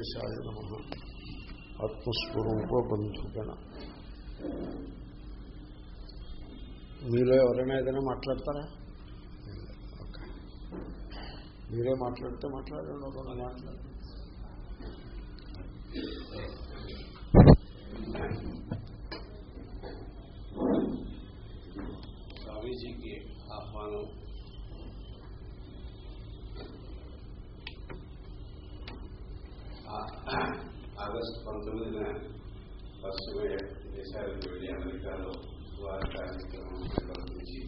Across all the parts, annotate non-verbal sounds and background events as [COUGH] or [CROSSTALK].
వెంకటేశాయ నమ. ఆత్మస్వరూప బంధుగణ మీలో ఎవరైనా ఏదైనా మాట్లాడతారా? మీరే మాట్లాడితే మాట్లాడండి ఒక మాట్లాడండి. స్వామీజీకి ఆహ్వానం ఆ- ఆగస్టు పంతొమ్మిదిన పశ్చిమ దేశాలకు వెళ్ళి అమెరికాలో వారి కార్యక్రమం నిర్వహించి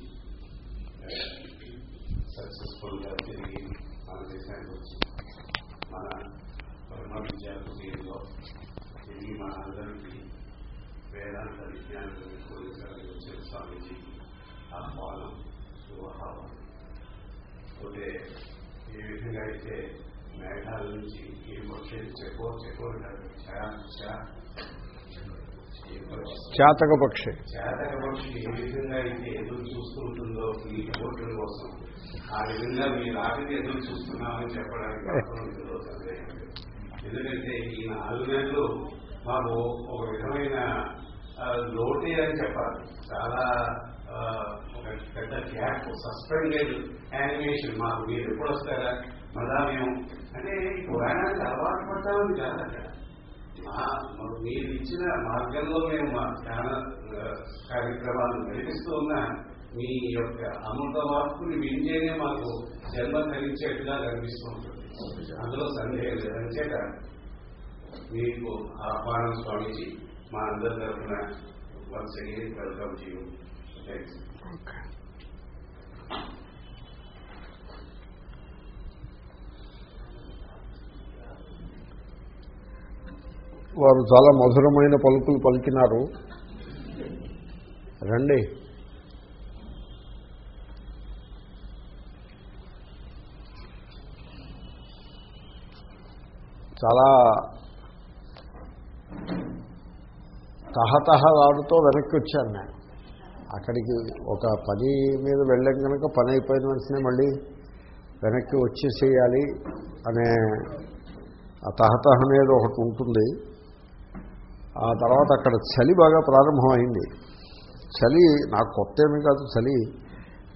సక్సెస్ఫుల్గా తిరిగి మన దేశానికి వచ్చి మన బ్రహ్మ విద్యా కుటీరంలో తిరిగి మన అందరికీ వేదాంత విజ్ఞానం కోరికలు వచ్చిన స్వామీజీకి ఆహ్వానం శుభావం పోతే ఏ విధంగా అయితే మేఘాల నుంచి ఏమొచ్చేది చెప్పో చెప్పో చెక్కో చాతక పక్షి చేతక పక్షి ఏ విధంగా అయితే ఎదురు చూస్తూ ఉంటుందో ఈ ఓట్ల కోసం ఆ విధంగా మీ రాజుకి ఎదురు చూస్తున్నామని చెప్పడానికి ఎందుకంటే ఈ నాలుగు నెలలు మాకు ఒక విధమైన ఆ, లోటే అని చెప్పాలి. చాలా ఒక పెద్ద గ్యాప్ సస్పెండెడ్ యానిమేషన్ మాకు మీరు ఎప్పుడు వస్తారా? మళ్ళా మేము అంటే ఈ పురాణానికి అలవాటు పడ్డామని కాదు అక్కడ మీరు ఇచ్చిన మార్గంలో మేము మా ధ్యాన కార్యక్రమాలు నడిపిస్తూ ఉన్నా మీ యొక్క అమృత వాక్కుని వింటేనే మాకు జన్మ కలిగించేట్టుగా కనిపిస్తూ ఉంటుంది. అందులో సందేహం లేదని చేత మీకు ఆహ్వానం స్వామీజీ మా అందరి తరఫున once again welcome to you. Thanks వారు చాలా మధురమైన పలుకులు పలికినారు. రండి. చాలా తహతహలాడుతూ వెనక్కి వచ్చాను నేను. అక్కడికి ఒక పని మీద వెళ్ళాం కనుక పని అయిపోయిన వెంటనే మళ్ళీ వెనక్కి వచ్చేసేయాలి అనే ఆ తహతహ అనేది ఒకటి ఉంటుంది. ఆ తర్వాత అక్కడ చలి బాగా ప్రారంభమైంది. చలి నాకు కొత్త ఏమీ కాదు చలి.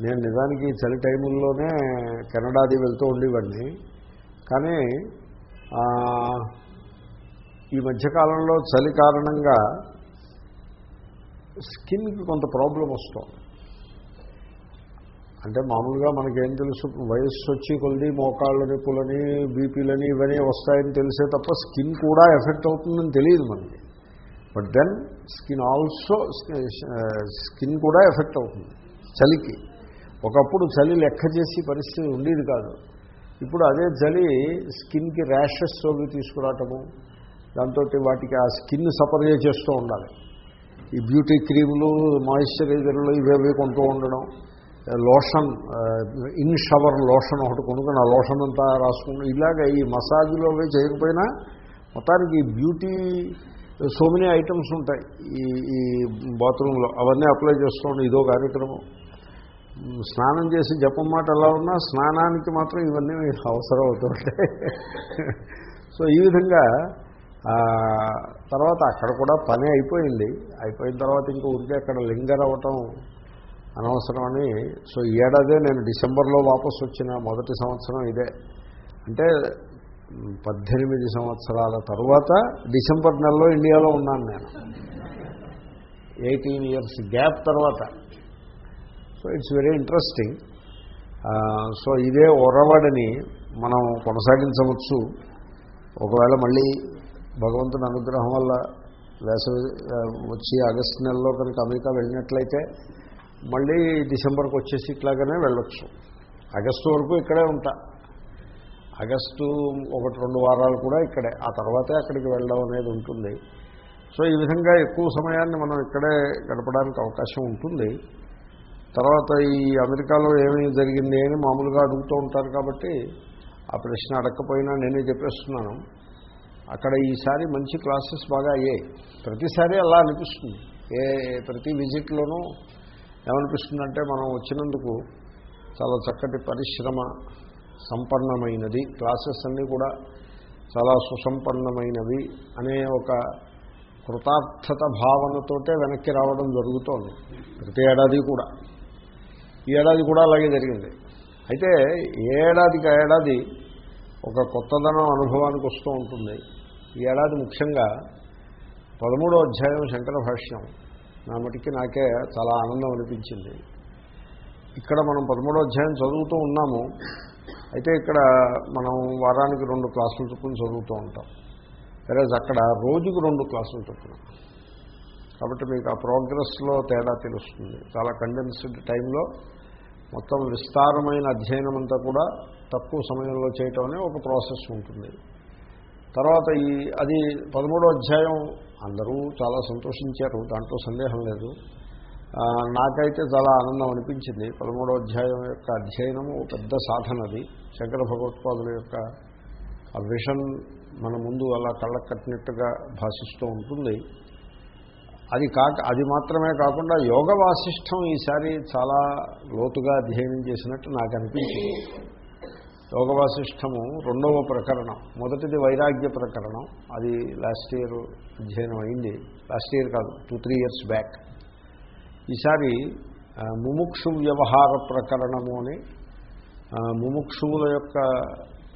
నేను నిజానికి చలి టైముల్లోనే కెనడాది వెళ్తూ ఉండేవాడిని. కానీ ఈ మధ్యకాలంలో చలి కారణంగా స్కిన్కి కొంత ప్రాబ్లం వస్తుంది. అంటే మామూలుగా మనకేం తెలుసు వయస్సు వచ్చి కొద్ది మోకాళ్ళ నొప్పులని బీపీలని ఇవన్నీ వస్తాయని తెలిసే తప్ప స్కిన్ కూడా ఎఫెక్ట్ అవుతుందని తెలియదు మనకి. But then skin also skin కూడా ఎఫెక్ట్ అవుతుంది. చలికి. ఒకప్పుడు చలి లెక్క చేసి పరిస్థితి ఉండేది కాదు. ఇప్పుడు అదే చలి స్కిన్కి ర్యాషెస్ అవి తీసుకురావటము దాంతో వాటికి ఆ స్కిన్ సఫర్ చేస్తూ ఉండాలి. ఈ బ్యూటీ క్రీములు మాయిశ్చరైజర్లు ఇవేవి కొంటూ ఉండడం లోషన్ ఇన్ షవర్ లోషన్ ఒకటి కొనుక్కొని ఆ లోషన్ అంతా రాసుకుంటూ ఇలాగ ఈ మసాజ్లో అవి చేయకపోయినా మొత్తానికి ఈ బ్యూటీ సో మెనీ ఐటమ్స్ ఉంటాయి. ఈ ఈ బాత్రూంలో. అవన్నీ అప్లై చేస్తూ ఇదో కార్యక్రమం. స్నానం చేసి జపం మాట ఎలా ఉన్నా స్నానానికి మాత్రం ఇవన్నీ అవసరం అవుతుంటాయి సో ఈ విధంగా తర్వాత అక్కడ కూడా పని అయిపోయింది. అయిపోయిన తర్వాత ఇంకా ఉంటే అక్కడ లింగర్ అవ్వటం అనవసరమని. సో ఈ ఏడాదే నేను డిసెంబర్లో వాపసు వచ్చిన మొదటి సంవత్సరం ఇదే. అంటే పద్దెనిమిది సంవత్సరాల తర్వాత డిసెంబర్ నెలలో ఇండియాలో ఉన్నాను నేను. ఎయిటీన్ ఇయర్స్ గ్యాప్ తర్వాత. So it's very interesting. So ఇదే ఒరవడిని మనం కొనసాగించవచ్చు. ఒకవేళ మళ్ళీ భగవంతుని అనుగ్రహం వల్ల వేసవి వచ్చి ఆగస్టు నెలలో కనుక అమెరికా వెళ్ళినట్లయితే మళ్ళీ డిసెంబర్కి వచ్చేసి ఇట్లాగానే వెళ్ళొచ్చు. ఆగస్టు వరకు ఇక్కడే ఉంటా. ఆగస్టు ఒకటి రెండు వారాలు కూడా ఇక్కడే. ఆ తర్వాతే అక్కడికి వెళ్ళడం అనేది ఉంటుంది. సో ఈ విధంగా ఎక్కువ సమయాన్ని మనం ఇక్కడే గడపడానికి అవకాశం ఉంటుంది. తర్వాత ఈ అమెరికాలో ఏమీ జరిగింది అని మామూలుగా అడుగుతూ ఉంటారు కాబట్టి ఆ ప్రశ్న అడగకపోయినా నేనే చెప్పేస్తున్నాను. అక్కడ ఈసారి మంచి క్లాసెస్ బాగా అయ్యాయి. ప్రతిసారి అలా అనిపిస్తుంది. ఏ ప్రతి విజిట్లోనూ ఏమనిపిస్తుందంటే మనం వచ్చినందుకు చాలా చక్కటి పరిశ్రమ సంపన్నమైనది. క్లాసెస్ అన్నీ కూడా చాలా సుసంపన్నమైనవి అనే ఒక కృతార్థత భావనతోటే వెనక్కి రావడం జరుగుతోంది. ప్రతి ఏడాది కూడా. ఈ ఏడాది కూడా అలాగే జరిగింది. అయితే ఏడాదికి ఆ ఏడాది ఒక కొత్తదనం అనుభవానికి వస్తూ ఉంటుంది. ఈ ఏడాది ముఖ్యంగా పదమూడో అధ్యాయం శంకర భాష్యం నా మటుకి నాకే చాలా ఆనందం అనిపించింది. ఇక్కడ మనం పదమూడో అధ్యాయం చదువుతూ ఉన్నాము. అయితే ఇక్కడ మనం వారానికి రెండు క్లాసులు చొప్పున చదువుతూ ఉంటాం. సరే అక్కడ రోజుకు రెండు క్లాసులు చొప్పున. కాబట్టి మీకు ఆ ప్రోగ్రెస్లో తేడా తెలుస్తుంది. చాలా కండెన్స్డ్ టైంలో మొత్తం విస్తారమైన అధ్యయనం అంతా కూడా తక్కువ సమయంలో చేయటం అనే ఒక ప్రాసెస్ ఉంటుంది. తర్వాత ఈ అది పదమూడో అధ్యాయం అందరూ చాలా సంతోషించారు దాంట్లో సందేహం లేదు. నాకైతే చాలా ఆనందం అనిపించింది. పదమూడో అధ్యాయం యొక్క అధ్యయనము పెద్ద సాధన అది. శంకర భగవత్పాదుల యొక్క ఆ విషన్ మన ముందు అలా కళ్ళకు కట్టినట్టుగా భాషిస్తూ ఉంటుంది. అది కాక అది మాత్రమే కాకుండా యోగ వాసిష్టం ఈసారి చాలా లోతుగా అధ్యయనం చేసినట్టు నాకు అనిపించింది. యోగ వాసిష్టము రెండవ ప్రకరణం. మొదటిది వైరాగ్య ప్రకరణం. అది లాస్ట్ ఇయర్ అధ్యయనం అయింది. లాస్ట్ ఇయర్ కాదు టూ త్రీ ఇయర్స్ బ్యాక్ ఈసారి ముముక్షు వ్యవహార ప్రకరణము అని ముముక్షువుల యొక్క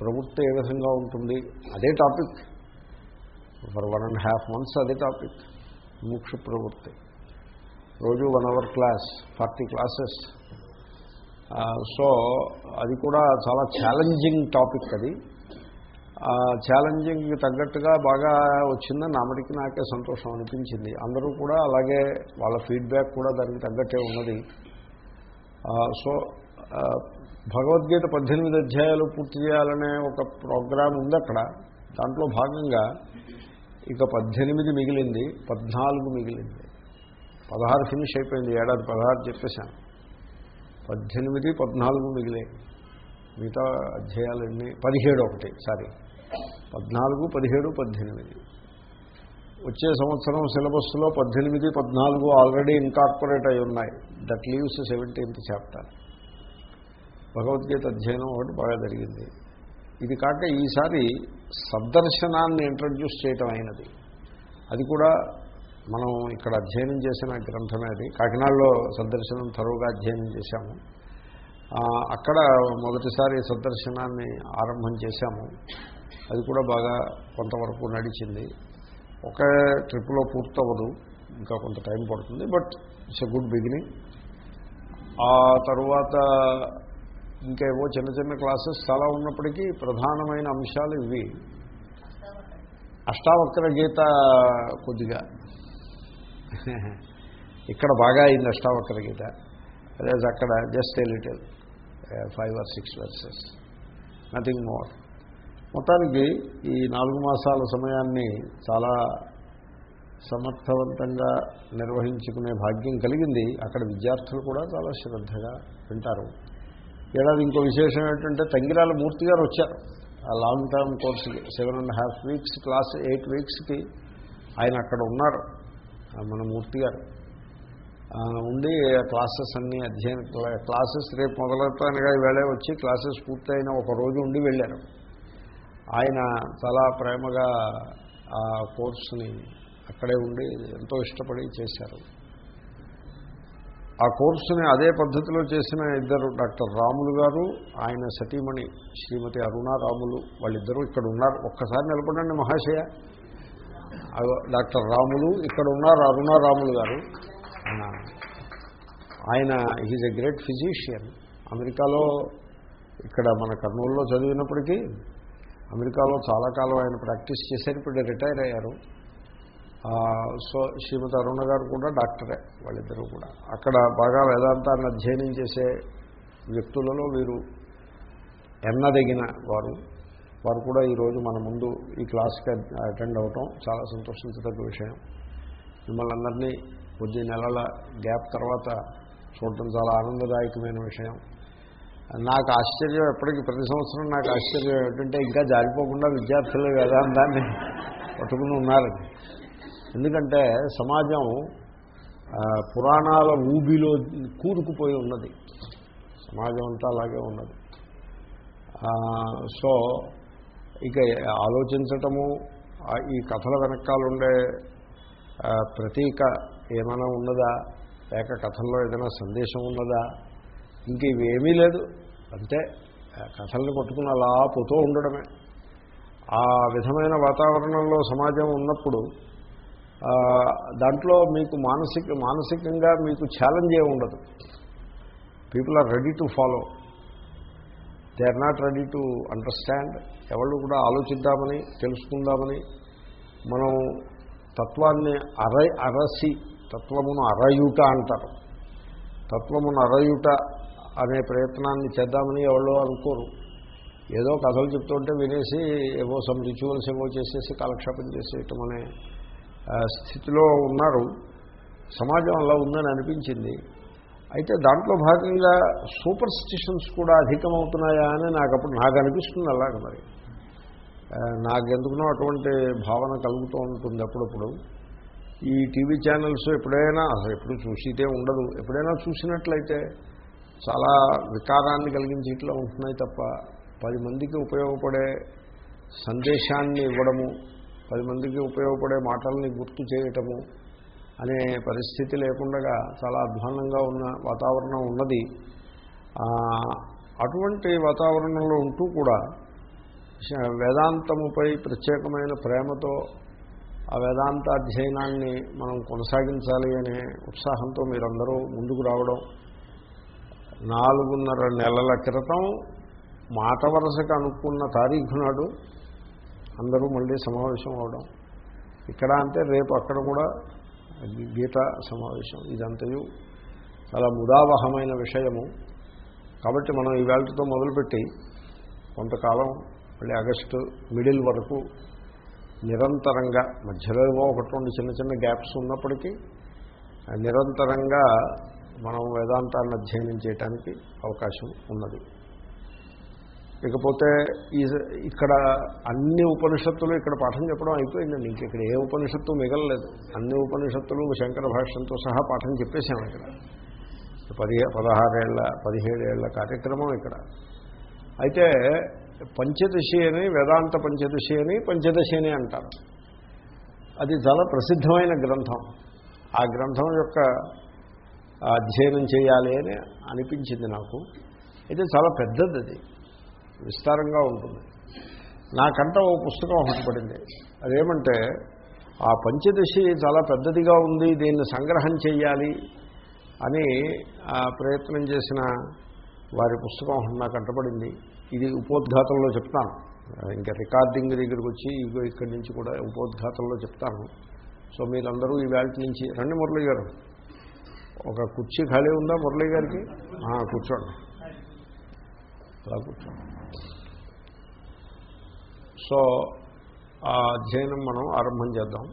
ప్రవృత్తి ఏ విధంగా ఉంటుంది అదే topic. For one and half months అదే టాపిక్ ముముక్షు ప్రవృత్తి. రోజు one hour class forty classes so అది కూడా చాలా ఛాలెంజింగ్ టాపిక్ అది. ఛాలెంజింగ్కి తగ్గట్టుగా బాగా వచ్చిందని నామటికి నాకే సంతోషం అనిపించింది. అందరూ కూడా అలాగే వాళ్ళ ఫీడ్బ్యాక్ కూడా దానికి తగ్గట్టే ఉన్నది. సో భగవద్గీత పద్దెనిమిది అధ్యాయాలు పూర్తి చేయాలనే ఒక ప్రోగ్రాం ఉంది అక్కడ. దాంట్లో భాగంగా ఇక పద్దెనిమిది మిగిలింది పద్నాలుగు మిగిలింది. పదహారు ఫినిష్ అయిపోయింది ఏడాది పదహారు చెప్పేశాను. పద్దెనిమిది పద్నాలుగు మిగిలి మిగతా అధ్యాయాలన్నీ పదిహేడు ఒకటి సారీ. పద్నాలుగు పదిహేడు పద్దెనిమిది. వచ్చే సంవత్సరం సిలబస్లో పద్దెనిమిది పద్నాలుగు ఆల్రెడీ ఇన్కార్పొరేట్ అయి ఉన్నాయి. That leaves seventeenth chapter Bhagavad Gita అధ్యయనం ఒకటి బాగా జరిగింది. ఇది కాక ఈసారి సద్దర్శనాన్ని ఇంట్రడ్యూస్ చేయటం అయినది. అది కూడా మనం ఇక్కడ అధ్యయనం చేసిన గ్రంథమే అది. కాకినాడలో సద్దర్శనం తరువుగా అధ్యయనం చేశాము. అక్కడ మొదటిసారి సద్దర్శనాన్ని ఆరంభం చేశాము. అది కూడా బాగా కొంతవరకు నడిచింది. ఒక ట్రిప్లో పూర్తవ్వదు ఇంకా కొంత టైం పడుతుంది but it's a good beginning. ఆ తరువాత ఇంకేవో చిన్న చిన్న క్లాసెస్ చాలా ఉన్నప్పటికీ ప్రధానమైన అంశాలు ఇవి. అష్టావక్ర గీత కొద్దిగా. ఇక్కడ బాగా అయింది అష్టావక్ర గీత. అదే అక్కడ just a little five or six verses. Nothing more. మొత్తానికి ఈ నాలుగు మాసాల సమయాన్ని చాలా సమర్థవంతంగా నిర్వహించుకునే భాగ్యం కలిగింది. అక్కడ విద్యార్థులు కూడా చాలా శ్రద్ధగా వింటారు. ఏడాది ఇంకో విశేషం ఏంటంటే తంగిరాల మూర్తి గారు వచ్చారు. ఆ లాంగ్ టర్మ్ కోర్సుకి seven and half weeks class eight వీక్స్కి ఆయన అక్కడ ఉన్నారు మన మూర్తి గారు. ఉండి క్లాసెస్ అన్నీ అధ్యయన క్లాసెస్ రేపు మొదలవుతానుగా ఈవేళ వచ్చి క్లాసెస్ పూర్తయిన ఒక రోజు ఉండి వెళ్ళారు. ఆయన చాలా ప్రేమగా ఆ కోర్సుని అక్కడే ఉండి ఎంతో ఇష్టపడి చేశారు. ఆ కోర్సుని అదే పద్ధతిలో చేసిన ఇద్దరు డాక్టర్ రాములు గారు ఆయన సతీమణి శ్రీమతి అరుణారాములు వాళ్ళిద్దరూ ఇక్కడ ఉన్నారు. ఒక్కసారి నిలబడండి మహాశయ. డాక్టర్ రాములు ఇక్కడ ఉన్నారు అరుణారాములు గారు. ఆయన ఈజ్ ఎ గ్రేట్ ఫిజీషియన్ అమెరికాలో ఇక్కడ మన కర్నూలులో చదివినప్పటికీ అమెరికాలో చాలా కాలం ఆయన ప్రాక్టీస్ చేశారు ఇప్పుడు రిటైర్ అయ్యారు. సో శ్రీమతి అరుణ గారు కూడా డాక్టరే వాళ్ళిద్దరూ కూడా. అక్కడ బాగా వేదాంతాన్ని అధ్యయనం చేసే వ్యక్తులలో వీరు ఎన్నదగిన వారు. వారు కూడా ఈరోజు మన ముందు ఈ క్లాస్కి అటెండ్ అవటం చాలా సంతోషించదగ్గ విషయం. మిమ్మల్ని అందరినీ కొద్ది నెలల గ్యాప్ తర్వాత చూడటం చాలా ఆనందదాయకమైన విషయం. నాకు ఆశ్చర్యం ఎప్పటికీ ప్రతి సంవత్సరం నాకు ఆశ్చర్యం ఏంటంటే ఇంకా జారిపోకుండా విద్యార్థులు వేదాంతాన్ని పట్టుకుని ఉన్నారు. ఎందుకంటే సమాజం పురాణాల ఊబిలో కూరుకుపోయి ఉన్నది. సమాజం అంతా అలాగే ఉన్నది. సో ఇక ఆలోచించటము ఈ కథల వెనకాలండే ప్రతీక ఏమైనా ఉన్నదా? లేక కథల్లో ఏదైనా సందేశం ఉన్నదా? ఇంక ఇవేమీ లేదు. అంతే కథల్ని పట్టుకుని అలా పోతూ ఉండడమే. ఆ విధమైన వాతావరణంలో సమాజం ఉన్నప్పుడు దాంట్లో మీకు మానసిక మానసికంగా మీకు ఛాలెంజ్ ఏ ఉండదు. People are ready to follow they are not ready to understand ఎవరు కూడా ఆలోచిద్దామని తెలుసుకుందామని మనం తత్వాన్ని అర అరసి తత్వమును అరయుట అంటారు. తత్వమును అరయుట అనే ప్రయత్నాన్ని చేద్దామని ఎవరో అనుకోరు. ఏదో కథలు చెప్తుంటే వినేసి ఏవో సమ్ రిచువల్స్ ఏవో చేసేసి కాలక్షేపం చేసేయటం అనే స్థితిలో ఉన్నారు. సమాజం అలా ఉందని అనిపించింది. అయితే దాంట్లో భాగంగా సూపర్ స్టిషన్స్ కూడా అధికమవుతున్నాయా అని నాకు అప్పుడు నాకు అనిపిస్తుంది అలాగ మరి. నాకెందుకునో అటువంటి భావన కలుగుతూ ఉంటుంది అప్పుడప్పుడు. ఈ టీవీ ఛానల్స్ ఎప్పుడైనా అసలు ఎప్పుడు చూసితే ఉండదు. ఎప్పుడైనా చూసినట్లయితే చాలా వికారాన్ని కలిగించేట్లో ఉంటున్నాయి తప్ప పది మందికి ఉపయోగపడే సందేశాన్ని ఇవ్వడము పది మందికి ఉపయోగపడే మాటల్ని గుర్తు చేయటము అనే పరిస్థితి లేకుండా చాలా అధ్వానంగా ఉన్న వాతావరణం ఉన్నది. అటువంటి వాతావరణంలో ఉంటూ కూడా వేదాంతముపై ప్రత్యేకమైన ప్రేమతో ఆ వేదాంత అధ్యయనాన్ని మనం కొనసాగించాలి అనే ఉత్సాహంతో మీరందరూ ముందుకు రావడం నాలుగున్నర నెలల క్రితం మాట వరుసకు అనుకున్న తారీఖు నాడు అందరూ మళ్ళీ సమావేశం అవడం. ఇక్కడ అంటే రేపు అక్కడ కూడా గీత సమావేశం. ఇదంతయు చాలా ముదావహమైన విషయము. కాబట్టి మనం ఈ వేళతో మొదలుపెట్టి కొంతకాలం మళ్ళీ ఆగస్టు మిడిల్ వరకు నిరంతరంగా మధ్యలో ఏవో ఒకటి రెండు చిన్న చిన్న గ్యాప్స్ ఉన్నప్పటికీ నిరంతరంగా మనం వేదాంతాన్ని అధ్యయనం చేయడానికి అవకాశం ఉన్నది. ఇకపోతే ఈ ఇక్కడ అన్ని ఉపనిషత్తులు ఇక్కడ పాఠం చెప్పడం అయిపోయిందండి ఇంక ఇక్కడ ఏ ఉపనిషత్తు మిగలలేదు. అన్ని ఉపనిషత్తులు శంకర భాష్యంతో సహా పాఠం చెప్పేశాం ఇక్కడ. పది పదహారేళ్ళ పదిహేడేళ్ళ కార్యక్రమం ఇక్కడ. అయితే పంచదశి అని వేదాంత పంచదశి అని పంచదశి అని అంటారు. అది చాలా ప్రసిద్ధమైన గ్రంథం. ఆ గ్రంథం యొక్క అధ్యయనం చేయాలి అని అనిపించింది నాకు. అయితే చాలా పెద్దది అది. విస్తారంగా ఉంటుంది. నాకంట ఓ పుస్తకం ఒకటి పడింది. అదేమంటే ఆ పంచదశి చాలా పెద్దదిగా ఉంది దీన్ని సంగ్రహం చేయాలి అని ఆ ప్రయత్నం చేసిన వారి పుస్తకం ఒకటి నాకు కంటపడింది ఇది ఉపోద్ఘాతంలో చెప్తాను. ఇంకా రికార్డింగ్ దగ్గరికి వచ్చి ఇగో ఇక్కడి నుంచి కూడా ఉపోద్ఘాతంలో చెప్తాను. సో మీరందరూ ఈ వేళ నుంచి రండి మురళి గారు ఒక కుర్చీ ఖాళీ ఉందా మురళి గారికి? కూర్చోండి. అలా కూర్చోండి. సో ఆ అధ్యయనం మనం ఆరంభం చేద్దాం.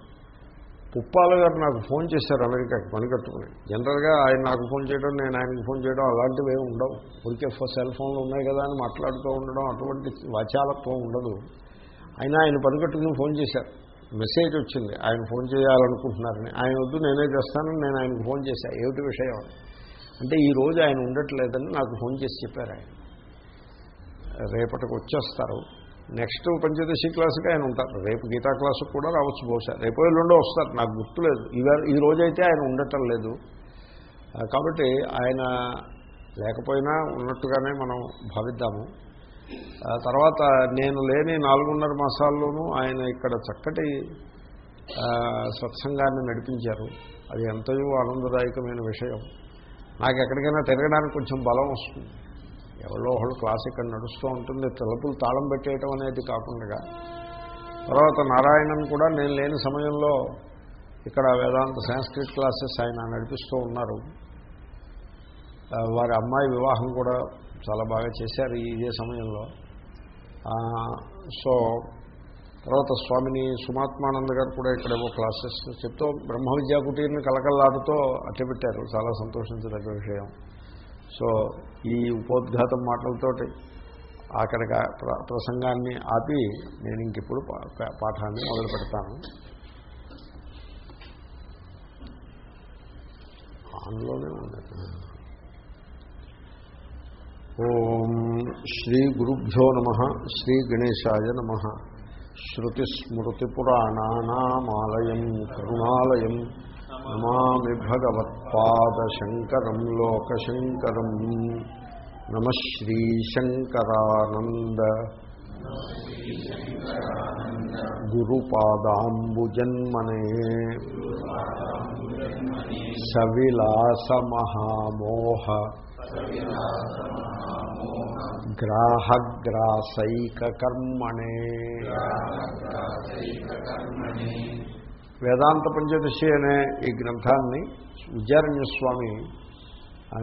పుప్పాల గారు నాకు ఫోన్ చేశారు అమెరికాకి పని కట్టుకుని జనరల్గా ఆయన నాకు ఫోన్ చేయడం నేను ఆయనకు ఫోన్ చేయడం అలాంటివి ఏమి ఉండవు. ఊరికే సెల్ ఫోన్లు ఉన్నాయి కదా అని మాట్లాడుతూ ఉండడం అటువంటి వాచాలత్వం ఉండదు. అయినా ఆయన పని కట్టుకుని ఫోన్ చేశారు. మెసేజ్ వచ్చింది. ఆయన ఫోన్ చేయాలనుకుంటున్నారని. ఆయన వద్దు నేనే చేస్తానని నేను ఆయనకు ఫోన్ చేశాను ఏమిటి విషయం? అని. అంటే ఈ రోజు ఆయన ఉండట్లేదని నాకు ఫోన్ చేసి చెప్పారు ఆయన. రేపటికి వచ్చేస్తారు. నెక్స్ట్ పంచదశి క్లాసుకి ఆయన ఉంటారు. రేపు గీతా క్లాసు కూడా రావచ్చు బహుశా. రేపు ఎల్లుండో వస్తారు. నాకు గుర్తులేదు. ఇవాళ ఈ రోజైతే ఆయన ఉండటం లేదు. కాబట్టి ఆయన లేకపోయినా ఉన్నట్టుగానే మనం భావిద్దాము. తర్వాత నేను లేని నాలుగున్నర మాసాల్లోనూ ఆయన ఇక్కడ చక్కటి సత్సంగాన్ని నడిపించారు. అది ఎంతయో ఆనందదాయకమైన విషయం. నాకు ఎక్కడికైనా తిరగడానికి కొంచెం బలం వస్తుంది. ఎవరో ఒకళ్ళు క్లాస్ ఇక్కడ నడుస్తూ ఉంటుంది తలుపులు తాళం పెట్టేయటం అనేది కాకుండా. తర్వాత నారాయణన్ కూడా నేను లేని సమయంలో ఇక్కడ వేదాంత సంస్కృత్ క్లాసెస్ ఆయన నడిపిస్తూ ఉన్నారు. వారి అమ్మాయి వివాహం కూడా చాలా బాగా చేశారు ఇదే సమయంలో. సో తర్వాత స్వామిని సుమాత్మానంద గారు కూడా ఇక్కడేమో క్లాసెస్ చెప్తూ బ్రహ్మ విద్యా కుటీర్ని కలకల్లాడుతూ అట్టబెట్టారు. చాలా సంతోషించదగ్గ విషయం. సో ఈ ఉపోద్ఘాతం మాటలతోటి అక్కడికి ప్ర- ప్రసంగాన్ని ఆపి నేను ఇంకిప్పుడు పా- పా- పాఠాన్ని మొదలు పెడతాను. ఆన్లోనే ఉంది. ఓం శ్రీ గురుభ్యో నమ శ్రీ గణేశాయ నమ. శ్రుతిస్మృతిపురాణానామాలయం కరుణాలయం. నమామి భగవత్పాదశంకరం లోకశంకరం. నమ శ్రీశంకరానంద గురుపాదాంబుజన్మనే. సవిలాసమహామోహ గ్రాహగ్రాసైకర్మణే వేదాంత పంచదశి అనే ఈ గ్రంథాన్ని విద్యారణ్యస్వామి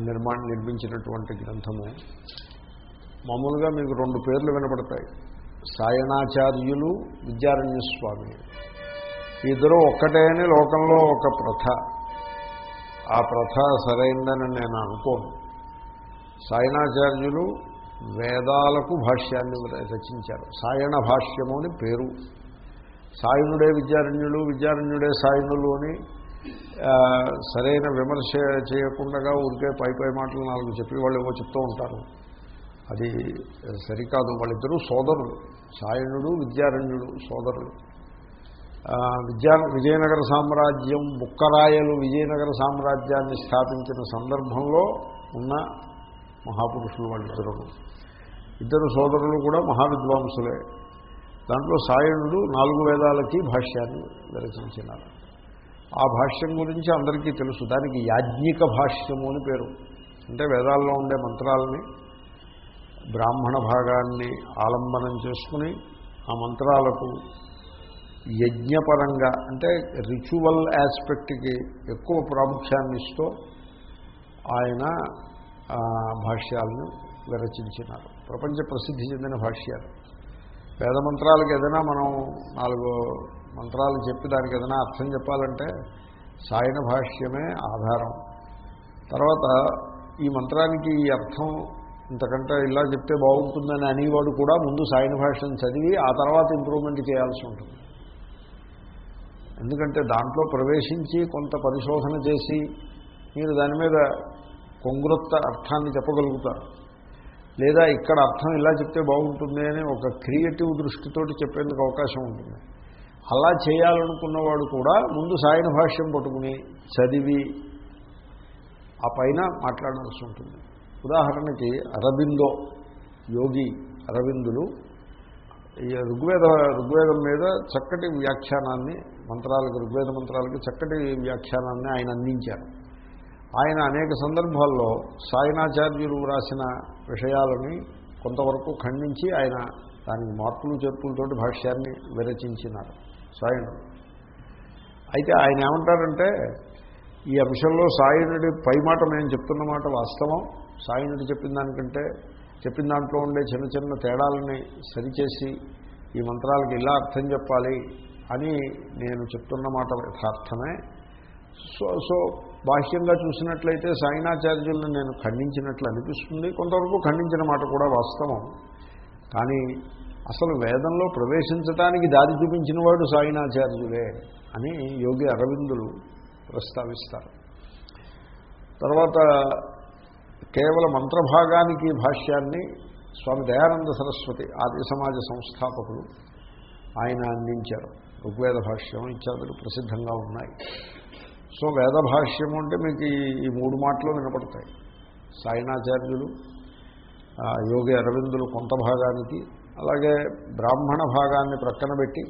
నిర్మాణ నిర్మించినటువంటి గ్రంథము. మామూలుగా మీకు రెండు పేర్లు వినపడతాయి. సాయణాచార్యులు విద్యారణ్య స్వామి ఇద్దరు ఒక్కటే అని లోకంలో ఒక ప్రథ. ఆ ప్రథ సరైందని నేను అనుకోను. సాయణాచార్యులు వేదాలకు భాష్యాన్ని రచించారు. సాయణ భాష్యము అని పేరు. సాయనుడే విద్యారణ్యులు విద్యారణ్యుడే సాయనులు అని సరైన విమర్శ చేయకుండా ఊరికే పై పై మాటలు నాలుగు చెప్పి వాళ్ళు ఏవో చెప్తూ ఉంటారు. అది సరికాదు. వాళ్ళిద్దరూ సోదరులు. సాయనుడు విద్యారణ్యుడు సోదరులు. విద్యా విజయనగర సామ్రాజ్యం బుక్కరాయలు విజయనగర సామ్రాజ్యాన్ని స్థాపించిన సందర్భంలో ఉన్న మహాపురుషులు వాళ్ళిద్దరు. ఇద్దరు సోదరులు కూడా మహావిద్వాంసులే. దాంట్లో సాయణుడు నాలుగు వేదాలకి భాష్యాన్ని దర్శించినారు. ఆ భాష్యం గురించి అందరికీ తెలుసు. దానికి యాజ్ఞిక భాష్యము అని పేరు. అంటే వేదాల్లో ఉండే మంత్రాలని బ్రాహ్మణ భాగాన్ని ఆలంబనం చేసుకుని ఆ మంత్రాలకు యజ్ఞపరంగా అంటే రిచువల్ యాస్పెక్ట్కి ఎక్కువ ప్రాముఖ్యాన్ని ఇస్తూ ఆయన భాష్యాలను విరచించినారు. ప్రపంచ ప్రసిద్ధి చెందిన భాష్యాలు. వేద మంత్రాలకు ఏదైనా మనం నాలుగు మంత్రాలు చెప్పి దానికి ఏదైనా అర్థం చెప్పాలంటే సాయన భాష్యమే ఆధారం. తర్వాత ఈ మంత్రానికి ఈ అర్థం ఇంతకంటే ఇలా చెప్తే బాగుంటుందని అనేవాడు కూడా ముందు సాయన భాష్యం చదివి ఆ తర్వాత ఇంప్రూవ్మెంట్ చేయాల్సి ఉంటుంది. ఎందుకంటే దాంట్లో ప్రవేశించి కొంత పరిశోధన చేసి మీరు దాని మీద కొంగురొత్త అర్థాన్ని చెప్పగలుగుతారు. లేదా ఇక్కడ అర్థం ఇలా చెప్తే బాగుంటుంది అని ఒక క్రియేటివ్ దృష్టితోటి చెప్పేందుకు అవకాశం ఉంటుంది. అలా చేయాలనుకున్నవాడు కూడా ముందు సాయన భాష్యం పట్టుకుని చదివి ఆ పైన మాట్లాడాల్సి ఉంటుంది. ఉదాహరణకి అరబిందో యోగి అరవిందులు ఈ ఋగ్వేద ఋగ్వేదం మీద చక్కటి వ్యాఖ్యానాన్ని మంత్రాలకు ఋగ్వేద మంత్రాలకి చక్కటి వ్యాఖ్యానాన్ని ఆయన అందించారు. ఆయన అనేక సందర్భాల్లో సాయనాచార్యులు రాసిన విషయాలని కొంతవరకు ఖండించి ఆయన దానికి మార్పులు చేర్పులతోటి భాష్యాన్ని విరచించినారు. సాయుడు. అయితే ఆయన ఏమంటారంటే ఈ అంశంలో సాయనుడి పై మాట మేము చెప్తున్న మాట వాస్తవం. సాయనుడు చెప్పిన దానికంటే చెప్పిన దాంట్లో ఉండే చిన్న చిన్న తేడాలని సరిచేసి ఈ మంత్రాలకు ఇలా అర్థం చెప్పాలి అని నేను చెప్తున్న మాట యథార్థమే. సో సో బాహ్యంగా చూసినట్లయితే సాయినాచార్యులను నేను ఖండించినట్లు అనిపిస్తుంది. కొంతవరకు ఖండించిన మాట కూడా వాస్తవం. కానీ అసలు వేదంలో ప్రవేశించడానికి దారి చూపించిన వాడు సాయినాచార్యులే అని యోగి అరవిందులు ప్రస్తావిస్తారు. తర్వాత కేవల మంత్రభాగానికి భాష్యాన్ని స్వామి దయానంద సరస్వతి ఆది సమాజ సంస్థాపకులు ఆయన అందించారు. ఋగ్వేద భాష్యం ఇత్యాదులు ప్రసిద్ధంగా ఉన్నాయి. సో వేద భాష్యము అంటే మీకు ఈ మూడు మాటలు వినపడతాయి. సాయనాచార్యులు యోగి అరవిందులు కొంత భాగానికి అలాగే బ్రాహ్మణ భాగాన్ని ప్రక్కన పెట్టి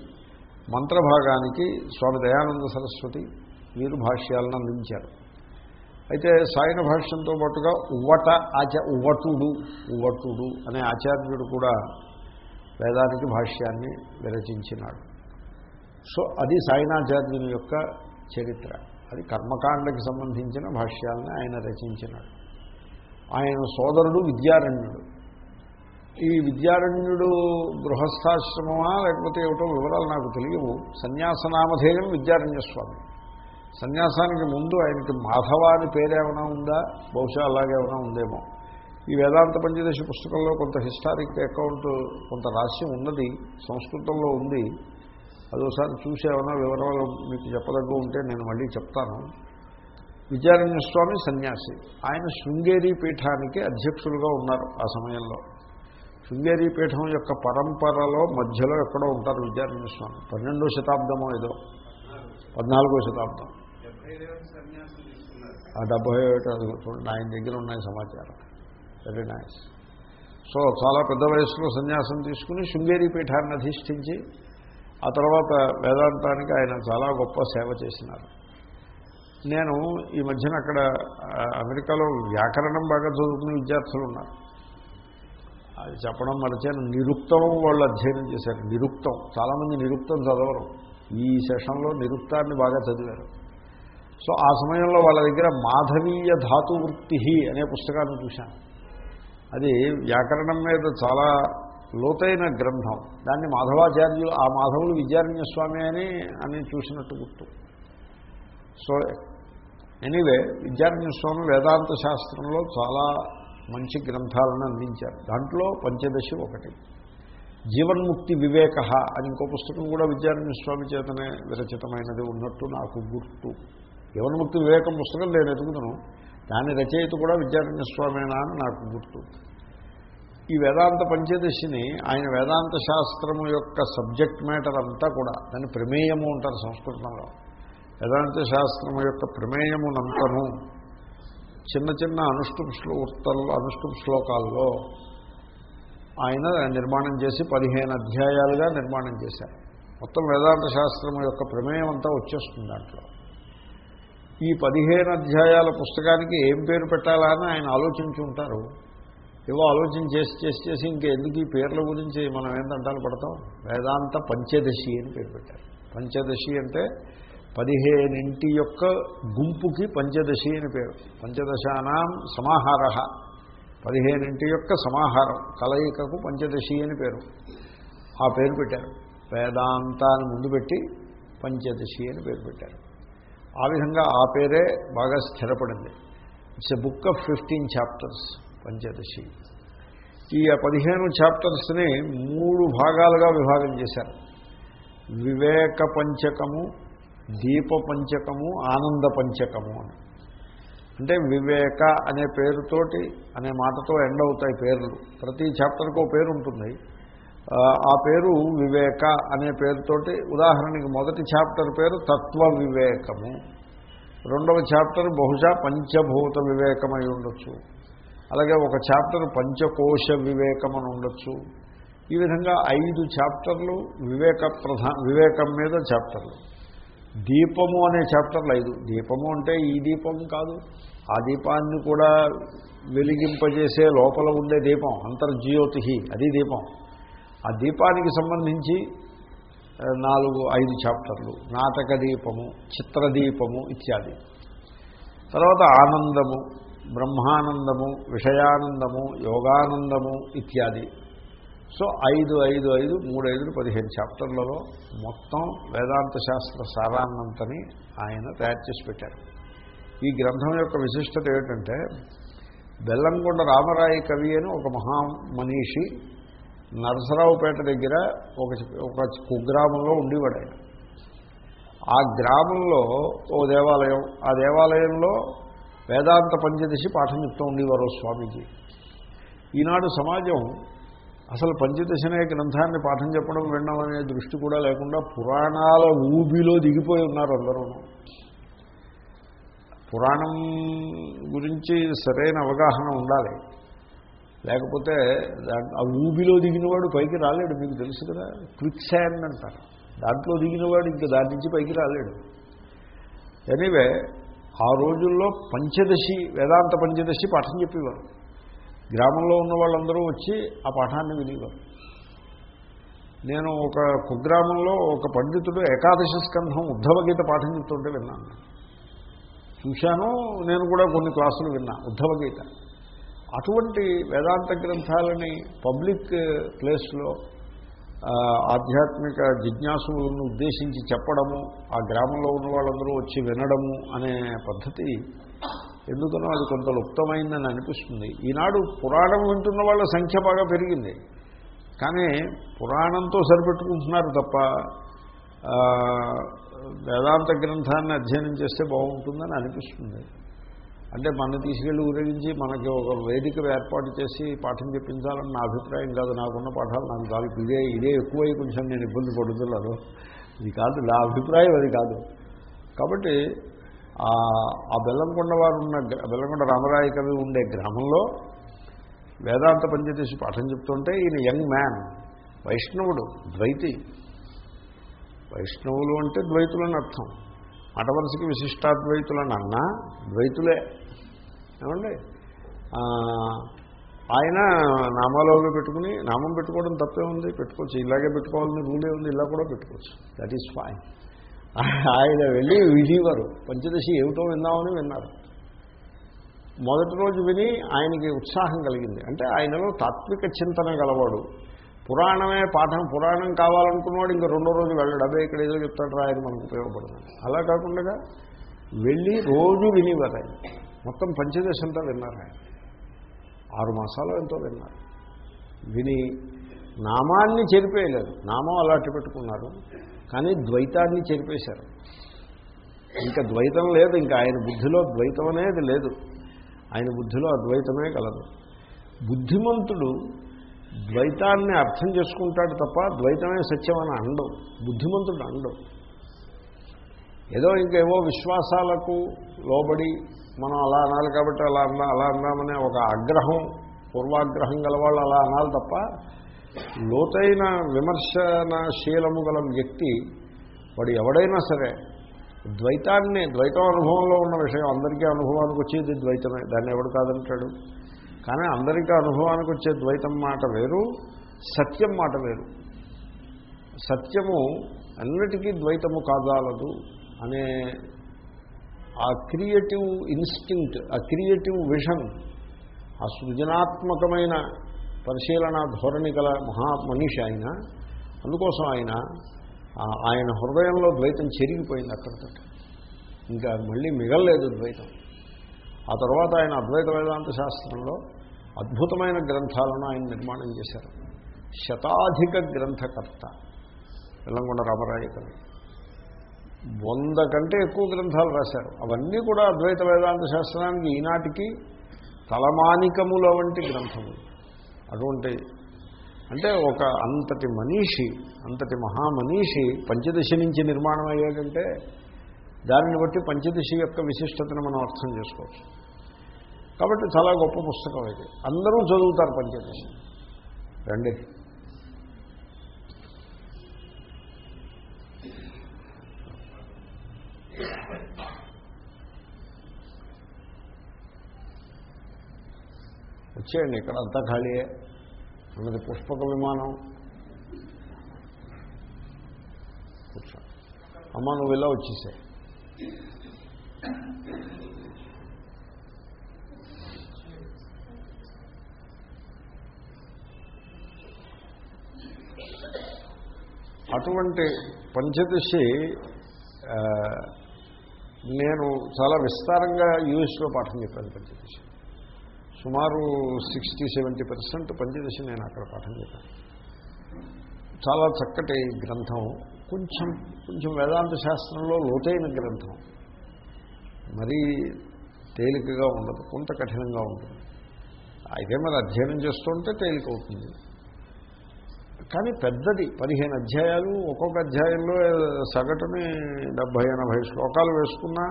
మంత్రభాగానికి స్వామి దయానంద సరస్వతి వీరు భాష్యాలను అందించారు. అయితే సాయన భాష్యంతో పాటుగా ఉవ్వట ఆచ ఉవ్వటుడు ఉవ్వటుడు అనే ఆచార్యుడు కూడా వేదానికి భాష్యాన్ని విరచించినాడు. సో అది సాయనాచార్యుని యొక్క చరిత్ర. అది కర్మకాండకి సంబంధించిన భాష్యాలని ఆయన రచించినాడు. ఆయన సోదరుడు విద్యారణ్యుడు. ఈ విద్యారణ్యుడు గృహస్థాశ్రమమా లేకపోతే ఏమిటో వివరాలు నాకు తెలియవు. సన్యాసనామధేయం విద్యారణ్య స్వామి సన్యాసానికి ముందు ఆయనకి మాధవ అని పేరేమైనా ఉందా? బహుశా అలాగే ఏమైనా ఉందేమో. ఈ వేదాంత పంచదశ పుస్తకంలో కొంత హిస్టారిక్ అకౌంట్ కొంత రహస్యం ఉన్నది సంస్కృతంలో ఉంది. అదోసారి చూసి ఏమైనా వివరాలు మీకు చెప్పదగ్గ ఉంటే నేను మళ్ళీ చెప్తాను. విద్యారణ్య స్వామి సన్యాసి. ఆయన శృంగేరి పీఠానికి అధ్యక్షులుగా ఉన్నారు ఆ సమయంలో. శృంగేరి పీఠం యొక్క పరంపరలో మధ్యలో ఎక్కడో ఉంటారు విద్యారణ్య స్వామి. పన్నెండో శతాబ్దమో ఏదో. పద్నాలుగో శతాబ్దం. ఆ డెబ్బై ఒకటి అది చూడండి ఆయన దగ్గర ఉన్నాయి సమాచారం. వెరీ నైస్ సో చాలా పెద్ద వయసులో సన్యాసం తీసుకుని శృంగేరి పీఠాన్ని అధిష్ఠించి ఆ తర్వాత వేదాంతానికి ఆయన చాలా గొప్ప సేవ చేసినారు. నేను ఈ మధ్యన అక్కడ అమెరికాలో వ్యాకరణం బాగా చదువుకునే విద్యార్థులు ఉన్నారు అది చెప్పడం మరచాను. నిరుక్తం వాళ్ళు అధ్యయనం చేశారు. నిరుక్తం. చాలామంది నిరుక్తం చదవరు. ఈ సెషన్లో నిరుక్తాన్ని బాగా చదివారు. సో ఆ సమయంలో వాళ్ళ దగ్గర మాధవీయ ధాతువృత్తి అనే పుస్తకాన్ని చూశాను. అది వ్యాకరణం మీద చాలా లోతైన గ్రంథం. దాన్ని మాధవాచార్యులు ఆ మాధవులు విద్యారణ్య స్వామి అని అని చూసినట్టు గుర్తు. సో ఎనీవే విద్యారణ్య స్వామి వేదాంత శాస్త్రంలో చాలా మంచి గ్రంథాలను అందించారు. దాంట్లో పంచదశి ఒకటి. జీవన్ముక్తి వివేక అని ఇంకో పుస్తకం కూడా విద్యారణ్య స్వామి చేతనే విరచితమైనది ఉన్నట్టు నాకు గుర్తు. జీవన్ముక్తి వివేకం పుస్తకం నేను ఎదుగుతాను దాని రచయిత కూడా విద్యారణ్య స్వామేనా అని నాకు గుర్తు. ఈ వేదాంత పంచదశిని ఆయన వేదాంత శాస్త్రము యొక్క సబ్జెక్ట్ మ్యాటర్ అంతా కూడా దాన్ని ప్రమేయము అంటారు సంస్కృతంలో. వేదాంత శాస్త్రము యొక్క ప్రమేయమునంతను చిన్న చిన్న అనుష్ఠుప్ శ్లో ఉత్తల్లో అనుష్ఠుప్ శ్లోకాల్లో ఆయన నిర్మాణం చేసి పదిహేను అధ్యాయాలుగా నిర్మాణం చేశారు. మొత్తం వేదాంత శాస్త్రం యొక్క ప్రమేయం అంతా వచ్చేస్తుంది దాంట్లో. ఈ పదిహేను అధ్యాయాల పుస్తకానికి ఏం పేరు పెట్టాలా అని ఆయన ఆలోచించి ఉంటారు ఏవో ఆలోచన చేసి చేసి చేసి ఇంకెందుకు ఈ పేర్ల గురించి మనం ఏంటంటాను పడతాం? వేదాంత పంచదశి అని పేరు పెట్టారు. పంచదశి అంటే పదిహేనింటి యొక్క గుంపుకి పంచదశి అని పేరు. పంచదశానాం సమాహార. పదిహేనింటి యొక్క సమాహారం కలయికకు పంచదశి అని పేరు. ఆ పేరు పెట్టారు. వేదాంతాన్ని ముందు పెట్టి పంచదశి అని పేరు పెట్టారు. ఆ విధంగా ఆ పేరే బాగా స్థిరపడింది. It's a book of fifteen chapters Panchadasi. ఈ పదిహేను చాప్టర్స్ని మూడు భాగాలుగా విభాగం చేశారు. వివేక పంచకము దీప పంచకము ఆనంద పంచకము అని. అంటే వివేక అనే పేరుతోటి అనే మాటతో ఎండ్ అవుతాయి పేర్లు. ప్రతి చాప్టర్కి ఒక పేరు ఉంటుంది. ఆ, పేరు వివేక అనే పేరుతోటి ఉదాహరణకి మొదటి చాప్టర్ పేరు తత్వ వివేకము. రెండవ చాప్టర్ బహుశా పంచభూత వివేకమై ఉండొచ్చు. అలాగే ఒక చాప్టర్ పంచకోశ వివేకం అని ఉండొచ్చు. ఈ విధంగా ఐదు చాప్టర్లు వివేక ప్రధా వివేకం మీద చాప్టర్లు. దీపము అనే చాప్టర్లు ఐదు. దీపము అంటే ఈ దీపం కాదు. ఆ దీపాన్ని కూడా వెలిగింపజేసే లోపల ఉండే దీపం అంతర్జ్యోతి అది దీపం. ఆ దీపానికి సంబంధించి నాలుగు ఐదు చాప్టర్లు. నాటక దీపము చిత్రదీపము ఇత్యాది. తర్వాత ఆనందము. బ్రహ్మానందము విషయానందము యోగానందము ఇత్యాది. సో ఐదు ఐదు ఐదు మూడు ఐదు పదిహేను చాప్టర్లలో మొత్తం వేదాంత శాస్త్ర సారాన్నంతని ఆయన తయారు చేసి పెట్టారు. ఈ గ్రంథం యొక్క విశిష్టత ఏమిటంటే బెల్లంకొండ రామరాయి కవి అని ఒక మహామనీషి నరసరావుపేట దగ్గర ఒక ఒక కుగ్రామంలో ఉండేవాడు ఆయన. ఆ గ్రామంలో ఓ దేవాలయం ఆ దేవాలయంలో వేదాంత పంచదశి పాఠం చెప్తూ ఉండేవారు స్వామీజీ. ఈనాడు సమాజం అసలు పంచదశి అనే గ్రంథాన్ని పాఠం చెప్పడం వినడం అనే దృష్టి కూడా లేకుండా పురాణాల ఊబిలో దిగిపోయి ఉన్నారు అందరూ పురాణం గురించి సరైన అవగాహన ఉండాలి. లేకపోతే ఆ ఊబిలో దిగినవాడు పైకి రాలేడు మీకు తెలుసు కదా? క్విక్ శాండ్ అంటారు. దాంట్లో దిగినవాడు ఇంకా దాని నుంచి పైకి రాలేడు. ఎనీవే ఆ రోజుల్లో పంచదశి వేదాంత పంచదశి పాఠం చెప్పేవారు. గ్రామంలో ఉన్న వాళ్ళందరూ వచ్చి ఆ పాఠాన్ని వినేవారు. నేను ఒక కుగ్రామంలో ఒక పండితుడు ఏకాదశి స్కంధం ఉద్ధవగీత పాఠం చెప్తుంటే విన్నాను. చూశాను నేను కూడా కొన్ని క్లాసులు విన్నా ఉద్ధవగీత. అటువంటి వేదాంత గ్రంథాలని పబ్లిక్ ప్లేస్లో ఆధ్యాత్మిక జిజ్ఞాసులను ఉద్దేశించి చెప్పడము ఆ గ్రామంలో ఉన్న వాళ్ళందరూ వచ్చి వినడము అనే పద్ధతి ఎందుకనో అది కొంత లుప్తమైందని అనిపిస్తుంది. ఈనాడు పురాణం వింటున్న వాళ్ళ సంఖ్య బాగా పెరిగింది. కానీ పురాణంతో సరిపెట్టుకుంటున్నారు తప్ప వేదాంత గ్రంథాన్ని అధ్యయనం చేస్తే బాగుంటుందని అనిపిస్తుంది. అంటే మన తీసుకెళ్ళి ఊరేగించి మనకి ఒక వేదిక ఏర్పాటు చేసి పాఠం చెప్పించాలని నా అభిప్రాయం కాదు. నాకున్న పాఠాలు నాకు కాదు ఇదే ఇదే ఎక్కువై కొంచెం నేను ఇబ్బంది పడుతున్నాను. ఇది కాదు. నా అభిప్రాయం అది కాదు. కాబట్టి ఆ- బెల్లంకొండ వారు ఉన్న బెల్లంకొండ రామరాయ కవి ఉండే గ్రామంలో వేదాంత పంచదశి పాఠం చెప్తుంటే ఈయన యంగ్ మ్యాన్ వైష్ణవుడు ద్వైతి. వైష్ణవులు అంటే ద్వైతులని అర్థం. మాట విశిష్టాద్వైతులని అన్నా ద్వైతులే. ఏమండి? ఆయన నామాలోగా పెట్టుకుని నామం పెట్టుకోవడం తప్పే ఉంది పెట్టుకోవచ్చు. ఇలాగే పెట్టుకోవాలని రూలే ఉంది ఇలా కూడా పెట్టుకోవచ్చు. దట్ ఈస్ ఫైన్ ఆయన వెళ్ళి విజీవారు పంచదశి ఏమిటో విన్నామని విన్నారు. మొదటి రోజు విని ఆయనకి ఉత్సాహం కలిగింది. అంటే ఆయనలో తాత్విక చింతన గలవాడు. పురాణమే పాఠం పురాణం కావాలనుకున్నవాడు ఇంకా రెండో రోజు వెళ్ళడు. అదే ఇక్కడ ఏదో చెప్తాడు ఆయన మనకు ఉపయోగపడుతుంది అలా కాకుండా వెళ్ళి రోజు వినివారు ఆయన. మొత్తం పంచదశంతా విన్నారు ఆయన. ఆరు మాసాలు ఎంతో విన్నారు. విని నామాన్ని చెరిపేయలేదు. నామం అలాంటి పెట్టుకున్నారు. కానీ ద్వైతాన్ని చెరిపేశారు. ఇంకా ద్వైతం లేదు. ఇంకా ఆయన బుద్ధిలో ద్వైతం అనేది లేదు. ఆయన బుద్ధిలో అద్వైతమే కలదు. బుద్ధిమంతుడు ద్వైతాన్ని అర్థం చేసుకుంటాడు తప్ప ద్వైతమే సత్యం అని అండవు బుద్ధిమంతుడు అండవు ఏదో ఇంకేవో విశ్వాసాలకు లోబడి మనం అలా అనాలి కాబట్టి అలా అన్నా అలా అన్నామనే ఒక ఆగ్రహం పూర్వాగ్రహం గలవాళ్ళు అలా అనాలి తప్ప లోతైన విమర్శనశీలము గల వ్యక్తి వాడు ఎవడైనా సరే ద్వైతాన్ని ద్వైతం అనుభవంలో ఉన్న విషయం అందరికీ అనుభవానికి వచ్చేది ద్వైతమే దాన్ని ఎవడు కాదంటాడు? కానీ అందరికీ అనుభవానికి వచ్చే ద్వైతం మాట వేరు సత్యం మాట వేరు. సత్యము అన్నిటికీ ద్వైతము కాదాలదు అనే ఆ క్రియేటివ్ ఇన్స్టింక్ట్ ఆ క్రియేటివ్ విషన్ ఆ సృజనాత్మకమైన పరిశీలన ధోరణి గల మహా మనిషి ఆయన. అందుకోసం ఆయన ఆయన హృదయంలో ద్వైతం చెరిగిపోయింది అక్కడితో ఇంకా మళ్ళీ మిగల్లేదు ద్వైతం. ఆ తర్వాత ఆయన అద్వైత వేదాంత శాస్త్రంలో అద్భుతమైన గ్రంథాలను ఆయన నిర్మాణం చేశారు. శతాధిక గ్రంథకర్త. వెల్లంకొండ రామరాయ కవి. వంద కంటే ఎక్కువ గ్రంథాలు రాశారు. అవన్నీ కూడా అద్వైత వేదాంత శాస్త్రానికి ఈనాటికి తలమానికముల వంటి గ్రంథములు. అటువంటి అంటే ఒక అంతటి మనీషి అంతటి మహామనీషి పంచదశ నుంచి నిర్మాణం అయ్యాడంటే దానిని బట్టి పంచదశ యొక్క విశిష్టతను మనం అర్థం చేసుకోవచ్చు. కాబట్టి చాలా గొప్ప పుస్తకం ఇది. అందరూ చదువుతారు పంచదశి రండి. వచ్చేయండి ఇక్కడ అంతా ఖాళీయే. అన్నది పుష్పక విమానం. కూర్చో. అమ్మ నువ్వు ఇలా వచ్చేసాయి అటువంటి పంచదశి నేను చాలా విస్తారంగా యూఎస్లో పాఠం చెప్పాను పంచదశి సుమారు సిక్స్టీ సెవెంటీ పర్సెంట్ పంచదశి నేను అక్కడ పాఠం చేశాను. చాలా చక్కటి గ్రంథం కొంచెం కొంచెం వేదాంత శాస్త్రంలో లోతైన గ్రంథం. మరీ తేలికగా ఉండదు కొంత కఠినంగా ఉంటుంది. అయితే మరి అధ్యయనం చేస్తుంటే తేలిక అవుతుంది. కానీ పెద్దది పదిహేను అధ్యాయాలు ఒక్కొక్క అధ్యాయంలో సగటుని డెబ్భై ఎనభై శ్లోకాలు వేసుకున్నా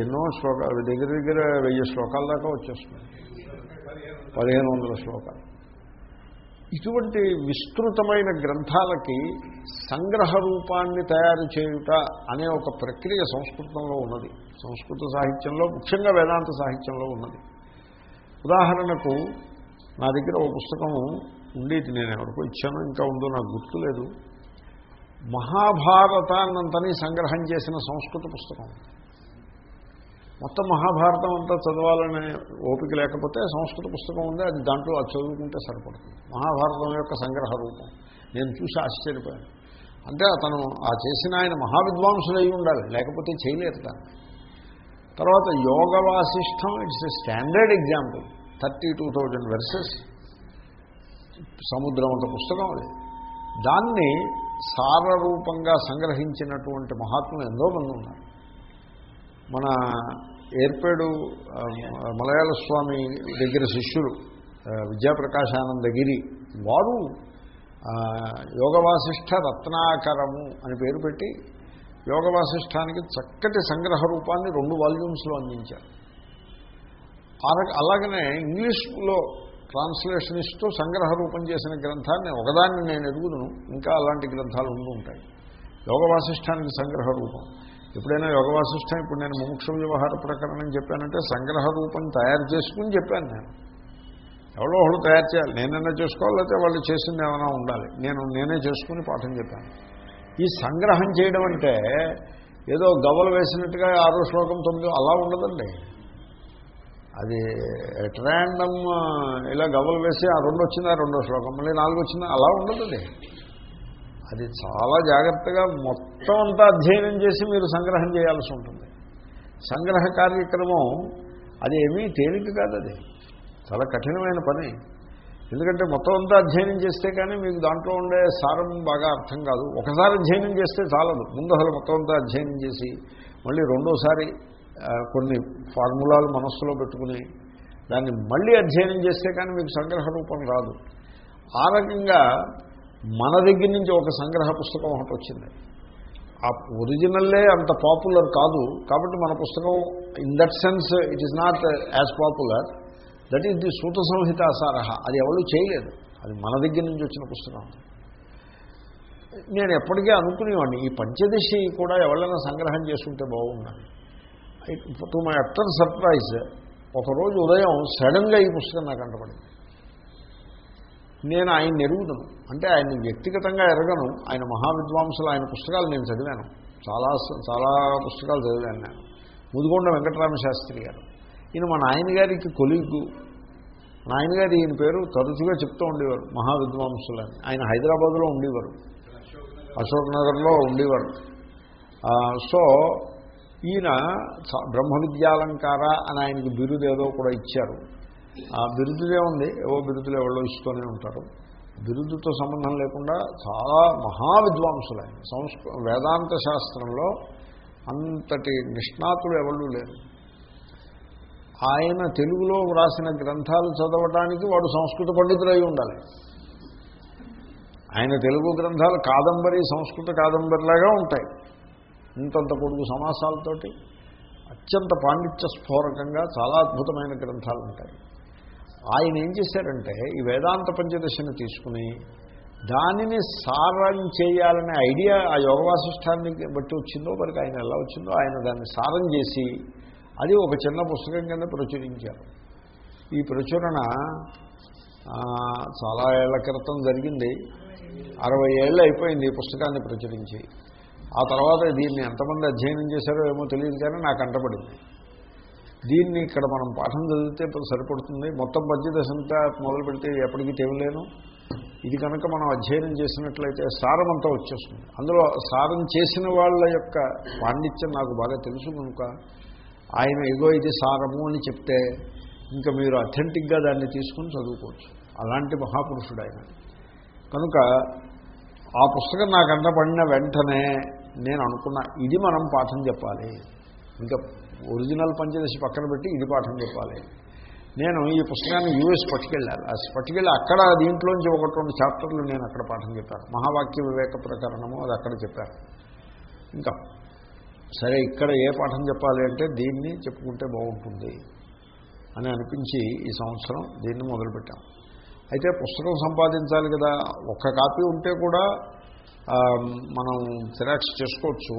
ఎన్నో శ్లోకాలు దగ్గర దగ్గర వెయ్యి శ్లోకాల దాకా వచ్చేస్తున్నాయి. పదిహేను వందల శ్లోకాలు. ఇటువంటి విస్తృతమైన గ్రంథాలకి సంగ్రహ రూపాన్ని తయారు చేయుట అనే ఒక ప్రక్రియ సంస్కృతంలో ఉన్నది. సంస్కృత సాహిత్యంలో ముఖ్యంగా వేదాంత సాహిత్యంలో ఉన్నది. ఉదాహరణకు నా దగ్గర ఒక పుస్తకం ఉండేది నేను ఎవరికో ఇచ్చాను ఇంకా ఉందో నాకు గుర్తులేదు. మహాభారతాన్నంతని సంగ్రహం చేసిన సంస్కృత పుస్తకం. మొత్తం మహాభారతం అంతా చదవాలనే ఓపిక లేకపోతే సంస్కృత పుస్తకం ఉంది అది దాంట్లో అది చదువుకుంటే సరిపడుతుంది. మహాభారతం యొక్క సంగ్రహ రూపం. నేను చూసి ఆశ్చర్యపోయాను. అంటే అతను ఆ చేసిన ఆయన మహావిద్వాంసులు అయి ఉండాలి లేకపోతే చేయలేరు దాన్ని. తర్వాత Yoga Vasishtam it's a standard example. Thirty two thousand verses. సముద్రం అంత పుస్తకం అది. దాన్ని సారరూపంగా సంగ్రహించినటువంటి మహాత్ములు ఎంతో మంది ఉన్నారు. మన ఏర్పేడు మలయాళ స్వామి దగ్గర శిష్యులు విద్యాప్రకాశానందగిరి వారు ఆ, యోగ వాసిష్ఠ రత్నాకరము అని పేరు పెట్టి యోగ వాసిష్ఠానికి చక్కటి సంగ్రహ రూపాన్ని రెండు వాల్యూమ్స్లో అందించారు. అలాగనే ఇంగ్లీష్లో ట్రాన్స్లేషన్ ఇస్తూ సంగ్రహ రూపం చేసిన గ్రంథాన్ని ఒకదాన్ని నేను ఎరుగుదును ఇంకా అలాంటి గ్రంథాలు ఉండి ఉంటాయి యోగవాసిష్ఠానికి సంగ్రహ రూపం. ఎప్పుడైనా యోగ వాసిష్టం ఇప్పుడు నేను ముముక్ష వ్యవహార ప్రకరణం చెప్పానంటే సంగ్రహ రూపం తయారు చేసుకుని చెప్పాను నేను. ఎవరో ఒకళ్ళు తయారు చేయాలి. నేనైనా చేసుకోవాలి లేకపోతే వాళ్ళు చేసింది ఏమైనా ఉండాలి. నేను నేనే చేసుకుని పాఠం చెప్పాను. ఈ సంగ్రహం చేయడం అంటే ఏదో గవ్వలు వేసినట్టుగా ఆరో శ్లోకం తొమ్మిది అలా ఉండదండి. అది ఎట్ ఇలా గవ్వలు వేసి ఆ రెండు వచ్చిందా రెండో శ్లోకం మళ్ళీ నాలుగు వచ్చిందా అలా ఉండదండి. అది చాలా జాగ్రత్తగా మొత్తం అంతా అధ్యయనం చేసి మీరు సంగ్రహం చేయాల్సి ఉంటుంది. సంగ్రహ కార్యక్రమం అది ఏమీ తేలిక కాదు అది. చాలా కఠినమైన పని. ఎందుకంటే మొత్తం అంతా అధ్యయనం చేస్తే కానీ మీకు దాంట్లో ఉండే సారం బాగా అర్థం కాదు. ఒకసారి అధ్యయనం చేస్తే చాలదు. ముందు అసలు మొత్తం అంతా అధ్యయనం చేసి మళ్ళీ రెండోసారి కొన్ని ఫార్ములాలు మనస్సులో పెట్టుకుని దాన్ని మళ్ళీ అధ్యయనం చేస్తే కానీ మీకు సంగ్రహ రూపం రాదు. ఆ రకంగా మన దగ్గర నుంచి ఒక సంగ్రహ పుస్తకం ఒకటి వచ్చింది. ఆ ఒరిజినల్లే అంత పాపులర్ కాదు కాబట్టి మన పుస్తకం in that sense it is not as popular that is the Suta Samhita సారహ అది ఎవరు చేయలేదు. అది మన దగ్గర నుంచి వచ్చిన పుస్తకం. నేను ఎప్పటికీ అనుకునేవాడిని ఈ పంచదశి కూడా ఎవరైనా సంగ్రహం చేసుకుంటే బాగుండాలి టు మై అట్టర్ సర్ప్రైజ్ ఒకరోజు ఉదయం సడన్గా ఈ పుస్తకం నాకు అంటపడింది. నేను ఆయన్ని ఎరుగుదను. అంటే ఆయన్ని వ్యక్తిగతంగా ఎరగను. ఆయన మహావిద్వాంసులు ఆయన పుస్తకాలు నేను చదివాను. చాలా చాలా పుస్తకాలు చదివాను నేను. ముదిగొండ వెంకటరామ శాస్త్రి గారు. ఈయన మా నాయనగారికి కొలీగు. మా నాయనగారు ఈయన పేరు తరచుగా చెప్తూ ఉండేవారు మహావిద్వాంసులని ఆయన హైదరాబాద్లో ఉండేవారు. అశోక్ నగర్లో ఉండేవారు సో ఈయన బ్రహ్మ విద్యాలంకార అని ఆయనకి బిరుదేదో కూడా ఇచ్చారు. ఆ బిరుదులే ఉంది. ఏవో బిరుదులు ఎవరో ఇస్తూనే ఉంటారు. బిరుదుతో సంబంధం లేకుండా చాలా మహావిద్వాంసులు ఆయన. సంస్కృ వేదాంత శాస్త్రంలో అంతటి నిష్ణాతులు ఎవరు లేరు. ఆయన తెలుగులో వ్రాసిన గ్రంథాలు చదవటానికి వాడు సంస్కృత పండితులై ఉండాలి. ఆయన తెలుగు గ్రంథాలు కాదంబరి సంస్కృత కాదంబరిలాగా ఉంటాయి. ఇంతంత పొడుగు సమాసాలతోటి అత్యంత పాండిత్య స్ఫోరకంగా చాలా అద్భుతమైన గ్రంథాలు ఉంటాయి. ఆయన ఏం చేశారంటే ఈ వేదాంత పంచదశను తీసుకుని దానిని సారం చేయాలనే ఐడియా ఆ యోగ వాసిష్టాన్ని బట్టి వచ్చిందో మరికి ఆయన ఎలా వచ్చిందో ఆయన దాన్ని సారం చేసి అది ఒక చిన్న పుస్తకం కింద ప్రచురించారు. ఈ ప్రచురణ చాలా ఏళ్ళ క్రితం జరిగింది. అరవై ఏళ్ళు అయిపోయింది ఈ పుస్తకాన్ని ప్రచురించి. ఆ తర్వాత దీన్ని ఎంతమంది అధ్యయనం చేశారో ఏమో తెలియదు కానీ నాకు అంటపడింది. దీన్ని ఇక్కడ మనం పాఠం చదివితే సరిపడుతుంది. మొత్తం పద్యదశంతా మొదలు పెడితే ఎప్పటికీ తెవలేను. ఇది కనుక మనం అధ్యయనం చేసినట్లయితే సారం అంతా వచ్చేస్తుంది. అందులో సారం చేసిన వాళ్ళ యొక్క పాండిత్యం నాకు బాగా తెలుసు కనుక ఆయన ఇగో ఇది సారము అని చెప్తే ఇంకా మీరు అథెంటిక్గా దాన్ని తీసుకుని చదువుకోవచ్చు. అలాంటి మహాపురుషుడు ఆయన కనుక ఆ పుస్తకం నాకు అంటపడిన వెంటనే నేను అనుకున్నా ఇది మనం పాఠం చెప్పాలి. ఇంకా ఒరిజినల్ పంచదశి పక్కన పెట్టి ఇది పాఠం చెప్పాలి. నేను ఈ పుస్తకాన్ని యూఎస్ పట్టుకెళ్ళాను ఆ పట్టుకెళ్ళి అక్కడ దీంట్లోంచి ఒకటి రెండు చాప్టర్లు నేను అక్కడ పాఠం చెప్పాను. మహావాక్య వివేక ప్రకరణము అది అక్కడ చెప్పాను. ఇంకా సరే ఇక్కడ ఏ పాఠం చెప్పాలి అంటే దీన్ని చెప్పుకుంటే బాగుంటుంది అని అనిపించి ఈ సంవత్సరం దీన్ని మొదలుపెట్టాం. అయితే పుస్తకం సంపాదించాలి కదా. ఒక్క కాపీ ఉంటే కూడా మనం జిరాక్స్ చేసుకోవచ్చు.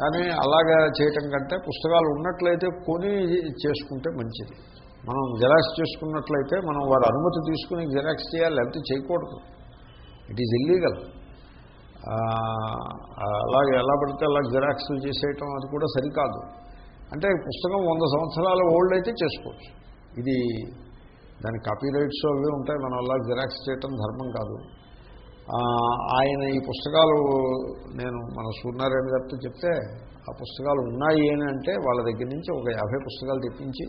కానీ అలాగా చేయటం కంటే పుస్తకాలు ఉన్నట్లయితే కొని చేసుకుంటే మంచిది. మనం జిరాక్స్ చేసుకున్నట్లయితే మనం వారి అనుమతి తీసుకుని జిరాక్స్ చేయాలి లేకపోతే చేయకూడదు. ఇట్ ఈజ్ ఇల్లీగల్ అలాగే ఎలా పడితే అలా జిరాక్స్ చేసేయటం అది కూడా సరికాదు. అంటే పుస్తకం వంద సంవత్సరాల ఓల్డ్ అయితే చేసుకోవచ్చు. ఇది దాని కాపీ రైట్స్ అవి ఉంటాయి మనం అలా జిరాక్స్ చేయటం ధర్మం కాదు. ఆయన ఈ పుస్తకాలు నేను మన సూర్యనారాయణ గారితో చెప్తే ఆ పుస్తకాలు ఉన్నాయి అని అంటే వాళ్ళ దగ్గర నుంచి ఒక యాభై పుస్తకాలు తెప్పించి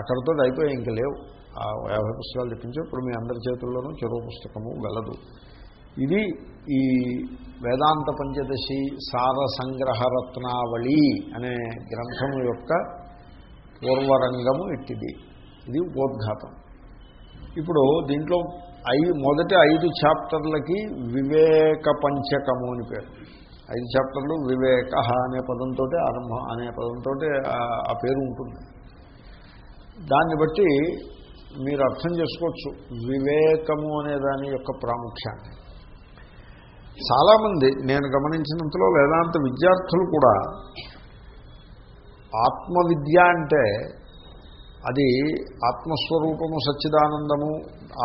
అక్కడితో అయిపోయి ఇంక లేవు. ఆ యాభై పుస్తకాలు తెప్పించి ఇప్పుడు మీ అందరి చేతుల్లోనూ చెరువు పుస్తకము వెళ్ళదు ఇది ఈ వేదాంత పంచదశి సార సంగ్రహరత్నావళి అనే గ్రంథము యొక్క పూర్వరంగము ఇట్టిది. ఇది ఉపోద్ఘాతం ఇప్పుడు దీంట్లో ఐ మొదటి ఐదు చాప్టర్లకి వివేక పంచకము అని పేరు. ఐదు చాప్టర్లు వివేక అనే పదంతో ఆరంభ అనే పదంతో ఆ పేరు ఉంటుంది. దాన్ని బట్టి మీరు అర్థం చేసుకోవచ్చు వివేకము అనే దాని యొక్క ప్రాముఖ్యాన్ని. చాలామంది నేను గమనించినంతలో వేదాంత విద్యార్థులు కూడా ఆత్మవిద్య అంటే అది ఆత్మస్వరూపము సచ్చిదానందము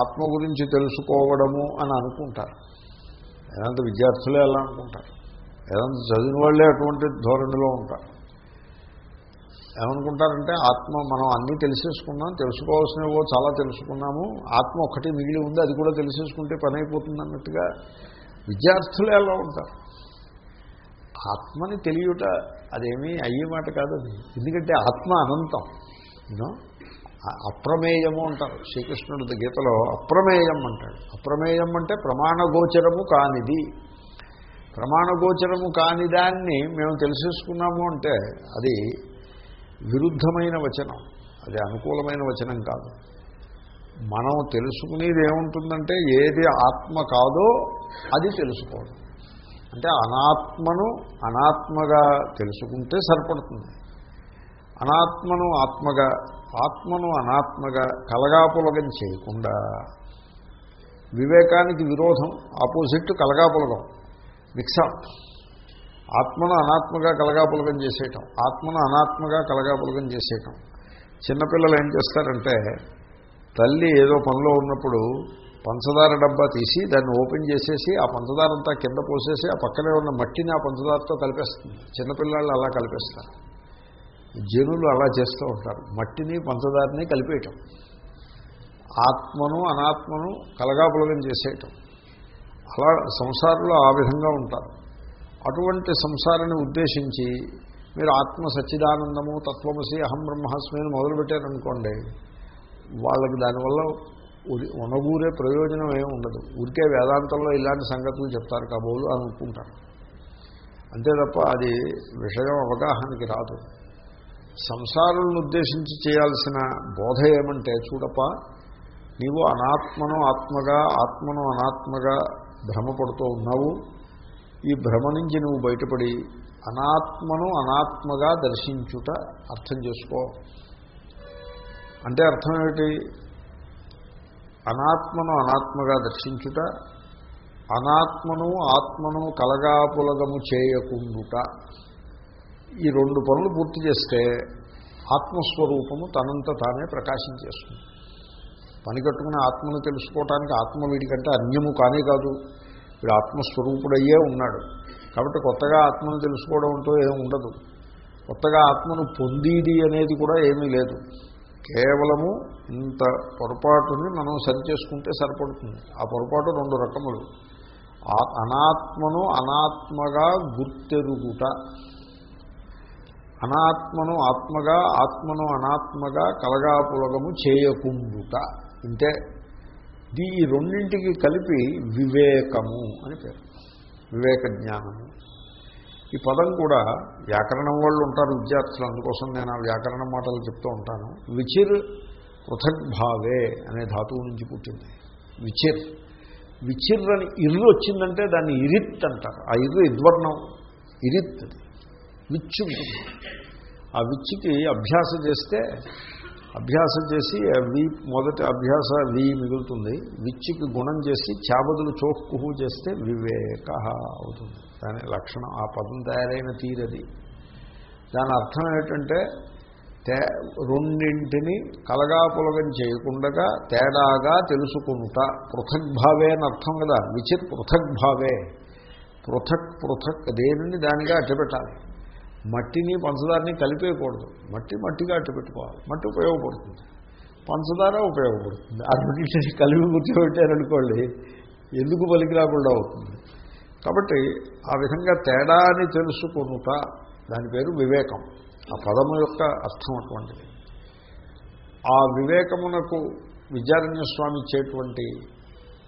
ఆత్మ గురించి తెలుసుకోవడము అని అనుకుంటారు. వేదాంత విద్యార్థులే అలా అనుకుంటారు. వేదాంత చదివిన వాళ్ళే అటువంటి ధోరణిలో ఉంటారు. ఏమనుకుంటారంటే ఆత్మ మనం అన్నీ తెలిసేసుకున్నాం తెలుసుకోవాల్సినవో చాలా తెలుసుకున్నాము ఆత్మ ఒకటి మిగిలి ఉంది అది కూడా తెలిసేసుకుంటే పని అయిపోతుంది అన్నట్టుగా విద్యార్థులే అలా ఉంటారు. ఆత్మని తెలియట అదేమీ అయ్యే మాట కాదు ఎందుకంటే ఆత్మ అనంతం. యూనో అప్రమేయము అంటారు. శ్రీకృష్ణుడు గీతలో అప్రమేయం అంటాడు. అప్రమేయం అంటే ప్రమాణగోచరము కానిది. ప్రమాణగోచరము కాని దాన్ని మేము తెలిసేసుకున్నాము అంటే అది విరుద్ధమైన వచనం. అది అనుకూలమైన వచనం కాదు. మనం తెలుసుకునేది ఏముంటుందంటే ఏది ఆత్మ కాదో అది తెలుసుకోవడం. అంటే అనాత్మను అనాత్మగా తెలుసుకుంటే సరిపడుతుంది. అనాత్మను ఆత్మగా ఆత్మను అనాత్మగా కలగాపులగం చేయకుండా వివేకానికి విరోధం ఆపోజిట్ కలగాపులగం మిక్సప్ ఆత్మను అనాత్మగా కలగాపులగం చేసేయటం ఆత్మను అనాత్మగా కలగాపులగం చేసేయటం. చిన్నపిల్లలు ఏం చేస్తారంటే తల్లి ఏదో పనిలో ఉన్నప్పుడు పంచదార డబ్బా తీసి దాన్ని ఓపెన్ చేసేసి ఆ పంచదార అంతా కింద పోసేసి ఆ పక్కనే ఉన్న మట్టిని ఆ పంచదారతో కలిపేస్తుంది. చిన్నపిల్లలు అలా కలిపేస్తారు. జనులు అలా చేస్తూ ఉంటారు. మట్టిని పంచదారిని కలిపేయటం. ఆత్మను అనాత్మను కలగాపులగం చేసేయటం. అలా సంసారంలో ఆ విధంగా ఉంటారు. అటువంటి సంసారాన్ని ఉద్దేశించి మీరు ఆత్మ సచ్చిదానందము తత్వమసి అహం బ్రహ్మాస్మి అని మొదలుపెట్టారనుకోండి వాళ్ళకి దానివల్ల ఉనగూరే ప్రయోజనం ఏమి ఉండదు. ఊరికే వేదాంతంలో ఇలాంటి సంగతులు చెప్తారు కాబోలు అని అనుకుంటారు. అంతే తప్ప అది విషయం అవగాహనకి రాదు. సంసారులను ఉద్దేశించి చేయాల్సిన బోధ ఏమంటే చూడప్ప నీవు అనాత్మను ఆత్మగా ఆత్మను అనాత్మగా భ్రమపడుతూ ఉన్నావు. ఈ భ్రమ నుంచి నువ్వు బయటపడి అనాత్మను అనాత్మగా దర్శించుట అర్థం చేసుకో. అంటే అర్థం ఏమిటి? అనాత్మను అనాత్మగా దర్శించుట అనాత్మను ఆత్మను కలగాపులగము చేయకుండుట. ఈ రెండు పనులు పూర్తి చేస్తే ఆత్మస్వరూపము తనంత తానే ప్రకాశించేస్తుంది పని కట్టుకుని ఆత్మను తెలుసుకోవటానికి ఆత్మ వీడికంటే అన్యము కానే కాదు. వీడు ఆత్మస్వరూపుడయ్యే ఉన్నాడు. కాబట్టి కొత్తగా ఆత్మను తెలుసుకోవడం అంటూ ఏమి ఉండదు. కొత్తగా ఆత్మను పొందిది అనేది కూడా ఏమీ లేదు. కేవలము ఇంత పొరపాటుని మనం సరి చేసుకుంటే సరిపడుతుంది. ఆ పొరపాటు రెండు రకములు. అనాత్మను అనాత్మగా గుర్తెరుగుట. అనాత్మను ఆత్మగా ఆత్మను అనాత్మగా కలగాపులగము చేయకుండుట. అంటే ఈ రెండింటికి కలిపి వివేకము అని పేరు. వివేక జ్ఞానము. ఈ పదం కూడా వ్యాకరణం వాళ్ళు ఉంటారు విద్యార్థులు. అందుకోసం నేను ఆ వ్యాకరణ మాటలు చెప్తూ ఉంటాను. విచిర్ పృథగ్భావే అనే ధాతువు నుంచి పుట్టింది. విచిర్. విచిర్ అని ఇర్రు వచ్చిందంటే దాన్ని ఇరిత్ అంటారు. ఆ ఇర్రు ఇద్వర్ణం. ఇరిత్ అది. విచ్చు ఉంటుంది ఆ విచ్చుకి అభ్యాసం చేస్తే అభ్యాసం చేసి వి మొదటి అభ్యాస వి మిగులుతుంది. విచ్చుకి గుణం చేసి చాబదులు చోక్కుహు చేస్తే వివేక అవుతుంది. దాని లక్షణం ఆ పదం తయారైన తీరది. దాని అర్థం ఏంటంటే తే రెండింటిని కలగాపులగం చేయకుండా తేడాగా తెలుసుకుంట. పృథగ్భావే అని అర్థం కదా. విచిత్ పృథగ్భావే పృథక్ పృథక్ దేనిని దానిగా అట్టబెట్టాలి మట్టిని పంచదారని కలిపేయకూడదు. మట్టి మట్టిగా అట్టు పెట్టుకోవాలి. మట్టి ఉపయోగపడుతుంది. పంచదార ఉపయోగపడుతుంది. ఆ రెండింటిని [LAUGHS] కలిపి కూర్చోబెట్టారనుకోండి ఎందుకు పలికి రాకుండా అవుతుంది? కాబట్టి ఆ విధంగా తేడాని తెలుసుకొనుట దాని పేరు వివేకం. ఆ పదము యొక్క అర్థం అటువంటిది. ఆ వివేకమునకు విద్యారణ్య స్వామి ఇచ్చేటువంటి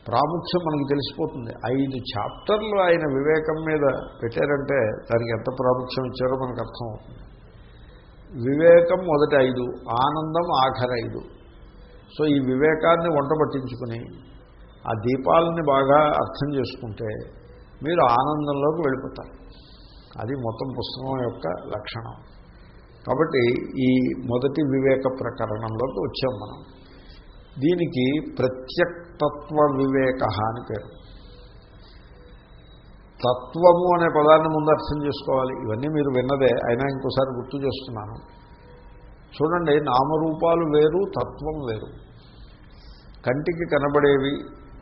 ప్రాముఖ్యం మనకు తెలిసిపోతుంది. ఐదు చాప్టర్లు ఆయన వివేకం మీద పెట్టారంటే దానికి ఎంత ప్రాముఖ్యం ఇచ్చారో మనకు అర్థం అవుతుంది వివేకం మొదటి ఐదు ఆనందం ఆఖరి ఐదు. సో ఈ వివేకాన్ని వంట పట్టించుకుని ఆ దీపాలని బాగా అర్థం చేసుకుంటే మీరు ఆనందంలోకి వెళ్ళిపోతారు. అది మొత్తం పుస్తకం యొక్క లక్షణం. కాబట్టి ఈ మొదటి వివేక ప్రకరణంలోకి వచ్చాం మనం. దీనికి తత్వ వివేక అని పేరు. తత్వము అనే పదాన్ని ముందు అర్థం చేసుకోవాలి. ఇవన్నీ మీరు విన్నదే అయినా ఇంకోసారి గుర్తు చేస్తున్నాను చూడండి నామరూపాలు వేరు తత్వం వేరు. కంటికి కనబడేవి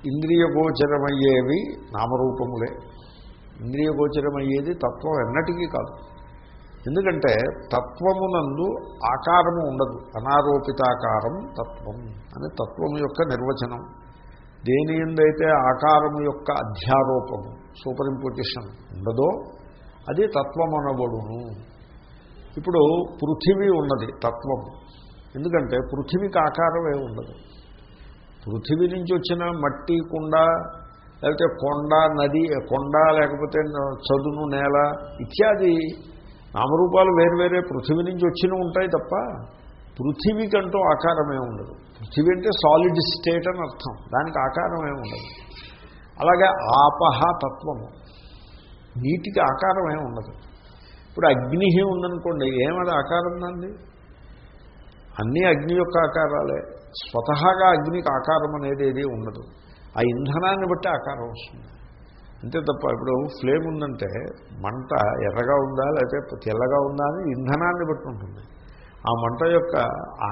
ఇంద్రియ గోచరమయ్యేవి నామరూపములే. ఇంద్రియ గోచరమయ్యేది తత్వం ఎన్నటికీ కాదు. ఎందుకంటే తత్వమునందు ఆకారము ఉండదు. అనారోపితాకారం తత్వం అని తత్వము యొక్క నిర్వచనం. దేని ఎందైతే ఆకారము యొక్క అధ్యారోపము సూపర్ ఇంపోజిషన్ ఉండదో అది తత్వమనబడును. ఇప్పుడు పృథివీ ఉన్నది తత్వం ఎందుకంటే పృథివీకి ఆకారమే ఉండదు. పృథివీ నుంచి వచ్చిన మట్టి కుండ లేకపోతే కొండ నది కొండ లేకపోతే చదును నేల ఇత్యాది నామరూపాలు వేరు వేరే పృథివీ నుంచి వచ్చినవి ఉంటాయి తప్ప పృథివీకంటూ ఆకారమే ఉండదు. పృథివీ అంటే సాలిడ్ స్టేట్ అని అర్థం. దానికి ఆకారమే ఉండదు. అలాగే ఆపహ తత్వము. నీటికి ఆకారమే ఉండదు. ఇప్పుడు అగ్ని ఉందనుకోండి ఏమది ఆకారం దాన్ని అన్నీ అగ్ని యొక్క ఆకారాలే. స్వతహాగా అగ్నికి ఆకారం అనేది ఏది ఉండదు. ఆ ఇంధనాన్ని బట్టి ఆకారం వస్తుంది. అంతే తప్ప ఇప్పుడు ఫ్లేమ్ ఉందంటే మంట ఎర్రగా ఉందా లేకపోతే తెల్లగా ఉందా అని ఇంధనాన్ని బట్టి ఉంటుంది. ఆ మంట యొక్క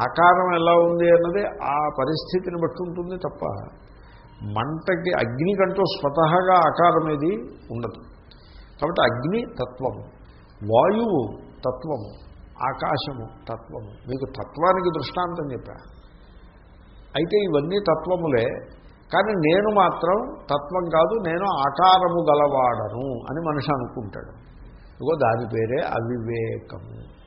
ఆకారం ఎలా ఉంది అన్నది ఆ పరిస్థితిని బట్టి ఉంటుంది తప్ప మంటకి అగ్ని కంటూ స్వతహాగా ఆకారం ఏది ఉండదు. కాబట్టి అగ్ని తత్వము వాయువు తత్వము ఆకాశము తత్వము. మీకు తత్వానికి దృష్టాంతం చెప్పా. అయితే ఇవన్నీ తత్వములే కానీ నేను మాత్రం తత్వం కాదు నేను ఆకారము గలవాడను అని మనిషి అనుకుంటాడు. ఇగో దాని పేరే అవివేకము.